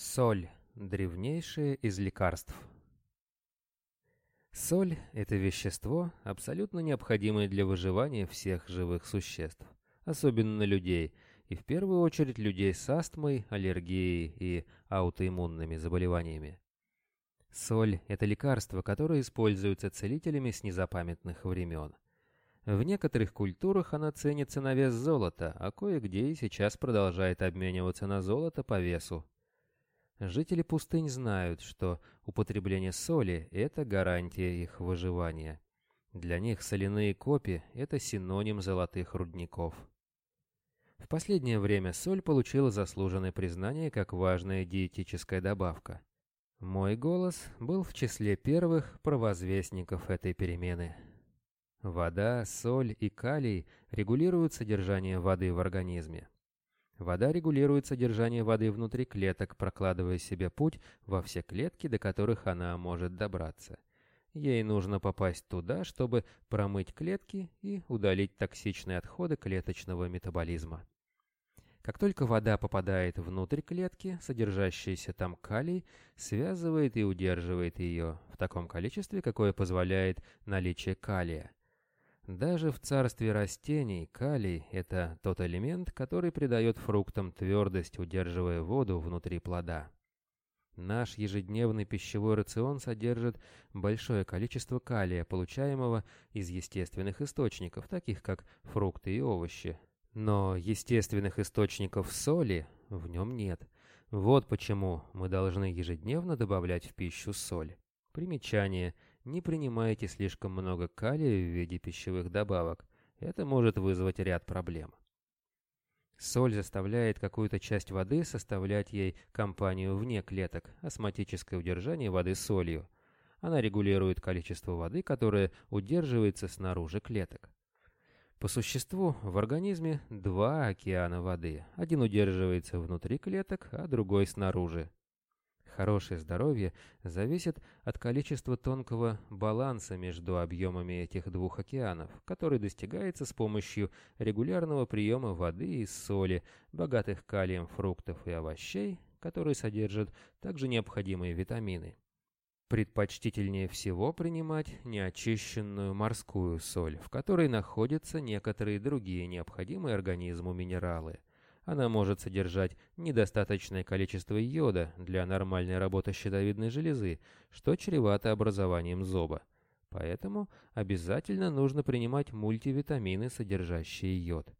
Соль – древнейшее из лекарств. Соль – это вещество, абсолютно необходимое для выживания всех живых существ, особенно людей, и в первую очередь людей с астмой, аллергией и аутоиммунными заболеваниями. Соль – это лекарство, которое используется целителями с незапамятных времен. В некоторых культурах она ценится на вес золота, а кое-где и сейчас продолжает обмениваться на золото по весу. Жители пустынь знают, что употребление соли – это гарантия их выживания. Для них соляные копи – это синоним золотых рудников. В последнее время соль получила заслуженное признание как важная диетическая добавка. Мой голос был в числе первых провозвестников этой перемены. Вода, соль и калий регулируют содержание воды в организме. Вода регулирует содержание воды внутри клеток, прокладывая себе путь во все клетки, до которых она может добраться. Ей нужно попасть туда, чтобы промыть клетки и удалить токсичные отходы клеточного метаболизма. Как только вода попадает внутрь клетки, содержащийся там калий связывает и удерживает ее в таком количестве, какое позволяет наличие калия. Даже в царстве растений калий – это тот элемент, который придает фруктам твердость, удерживая воду внутри плода. Наш ежедневный пищевой рацион содержит большое количество калия, получаемого из естественных источников, таких как фрукты и овощи. Но естественных источников соли в нем нет. Вот почему мы должны ежедневно добавлять в пищу соль. Примечание – не принимайте слишком много калия в виде пищевых добавок. Это может вызвать ряд проблем. Соль заставляет какую-то часть воды составлять ей компанию вне клеток, осмотическое удержание воды солью. Она регулирует количество воды, которое удерживается снаружи клеток. По существу, в организме два океана воды. Один удерживается внутри клеток, а другой снаружи. Хорошее здоровье зависит от количества тонкого баланса между объемами этих двух океанов, который достигается с помощью регулярного приема воды и соли, богатых калием фруктов и овощей, которые содержат также необходимые витамины. Предпочтительнее всего принимать неочищенную морскую соль, в которой находятся некоторые другие необходимые организму минералы – она может содержать недостаточное количество йода для нормальной работы щитовидной железы, что чревато образованием зоба. Поэтому обязательно нужно принимать мультивитамины, содержащие йод.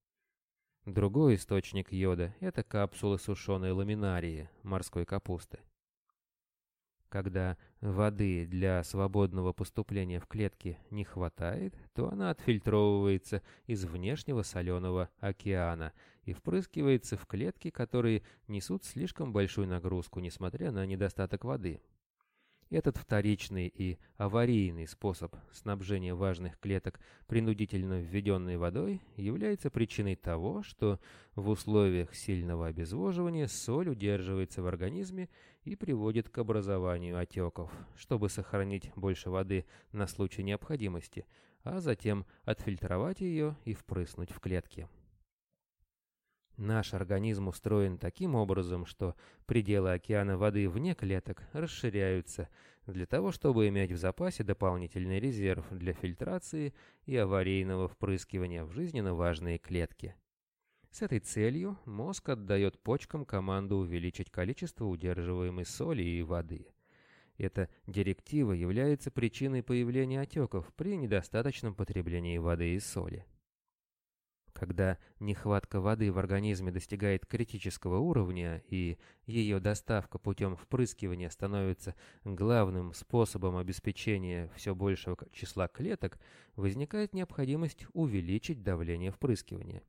Другой источник йода – это капсулы сушеной ламинарии, морской капусты. Когда воды для свободного поступления в клетки не хватает, то она отфильтровывается из внешнего соленого океана и впрыскивается в клетки, которые несут слишком большую нагрузку, несмотря на недостаток воды. Этот вторичный и аварийный способ снабжения важных клеток, принудительно введенной водой, является причиной того, что в условиях сильного обезвоживания соль удерживается в организме и приводит к образованию отеков, чтобы сохранить больше воды на случай необходимости, а затем отфильтровать ее и впрыснуть в клетки. Наш организм устроен таким образом, что пределы океана воды вне клеток расширяются для того, чтобы иметь в запасе дополнительный резерв для фильтрации и аварийного впрыскивания в жизненно важные клетки. С этой целью мозг отдает почкам команду увеличить количество удерживаемой соли и воды. Эта директива является причиной появления отеков при недостаточном потреблении воды и соли. Когда нехватка воды в организме достигает критического уровня и ее доставка путем впрыскивания становится главным способом обеспечения все большего числа клеток, возникает необходимость увеличить давление впрыскивания.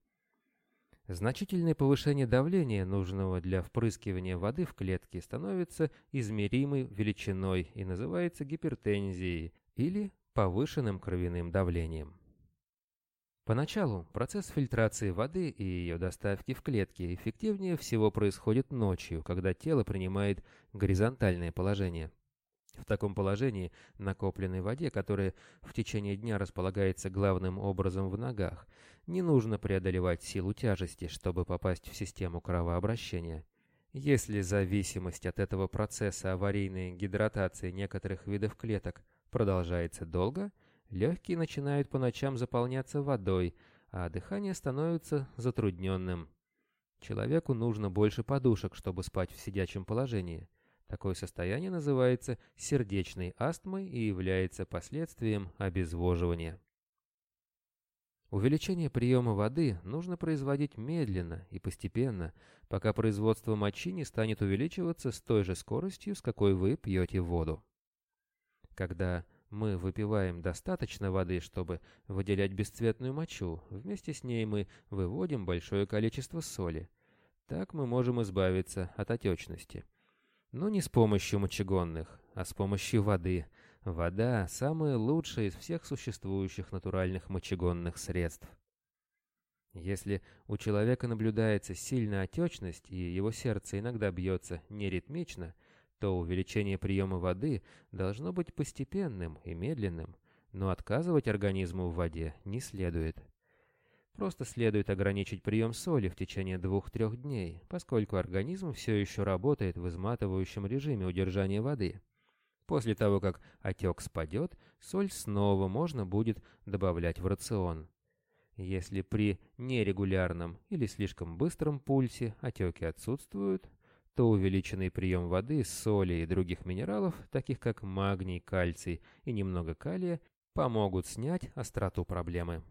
Значительное повышение давления, нужного для впрыскивания воды в клетки, становится измеримой величиной и называется гипертензией или повышенным кровяным давлением. Поначалу процесс фильтрации воды и ее доставки в клетки эффективнее всего происходит ночью, когда тело принимает горизонтальное положение. В таком положении накопленной воде, которая в течение дня располагается главным образом в ногах, не нужно преодолевать силу тяжести, чтобы попасть в систему кровообращения. Если зависимость от этого процесса аварийной гидратации некоторых видов клеток продолжается долго, легкие начинают по ночам заполняться водой, а дыхание становится затрудненным. Человеку нужно больше подушек, чтобы спать в сидячем положении. Такое состояние называется сердечной астмой и является последствием обезвоживания. Увеличение приема воды нужно производить медленно и постепенно, пока производство мочи не станет увеличиваться с той же скоростью, с какой вы пьете воду. Когда мы выпиваем достаточно воды, чтобы выделять бесцветную мочу, вместе с ней мы выводим большое количество соли. Так мы можем избавиться от отечности. Но не с помощью мочегонных, а с помощью воды – Вода – самая лучшая из всех существующих натуральных мочегонных средств. Если у человека наблюдается сильная отечность и его сердце иногда бьется неритмично, то увеличение приема воды должно быть постепенным и медленным, но отказывать организму в воде не следует. Просто следует ограничить прием соли в течение двух-трех дней, поскольку организм все еще работает в изматывающем режиме удержания воды. После того, как отек спадет, соль снова можно будет добавлять в рацион. Если при нерегулярном или слишком быстром пульсе отеки отсутствуют, то увеличенный прием воды, соли и других минералов, таких как магний, кальций и немного калия, помогут снять остроту проблемы.